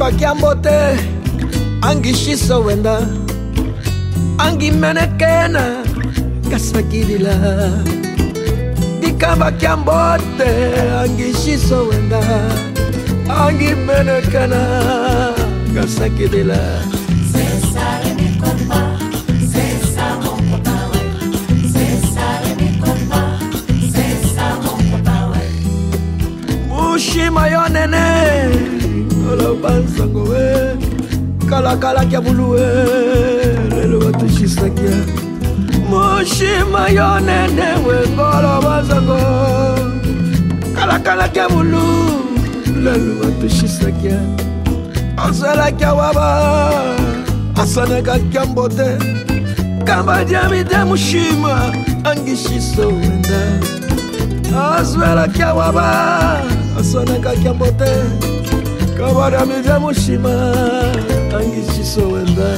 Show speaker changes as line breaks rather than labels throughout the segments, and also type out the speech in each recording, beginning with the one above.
angiambambakiambo te angishiso wenda angimenekena kasakidila dikambakiambo te angishiso wenda angimenekena kasakidila Cesare mi compa,
Cesare mon copain, Cesare mi compa, Cesare mon copain,
Mushi mayonene, olobansango e kalakalaki ya bulu e lelo batushisaki ya moshima yo nene wengolo bansango kalakalaki ya bulu lelo batushisaki ya ozalaki ya waba asanekaki ya mbote kambadiamide moshima angishiso wenda azwelaki ya waba asanekaki ya mbote kabaramije mushima angicisowenda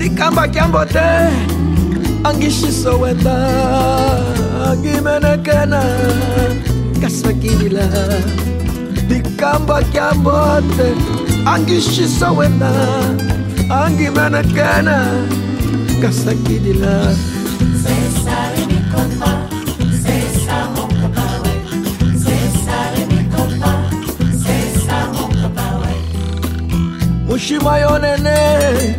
likamba kyambo te angishisoweta angimenekena kasakilila likamba kyambo te angishisowena angimenekena kasakilila
Cesare mi compa, Cesare mon compa,
Cesare mi compa, Cesare mon compa, Mushima yonene,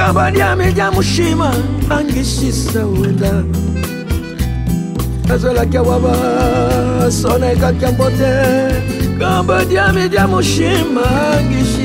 kaba lyame lyamushima angishisa wenda azolakya sona kyambote kaba lyame lyamushima angishisa